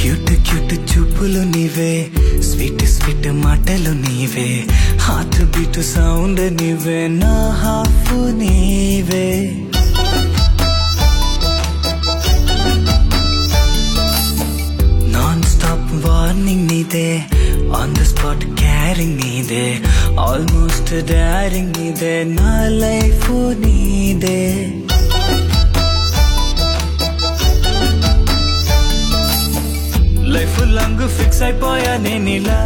Cute cute చూపులు నీవే sweet sweet మాటలు నీవే హార్ట్ బీట్ సౌండ్ నీవే నా హాఫ్ నీవే. నాన్ స్టాప్ వార్నింగ్ నీదే ఆన్ ద స్పాట్ క్యారింగ్ నీదే ఆల్మోస్ట్ డారింగ్ నీదే నా లైఫ్ లైఫ్ లాంగ్ ఫిక్స్ అయిపోయా నేను ఇలా.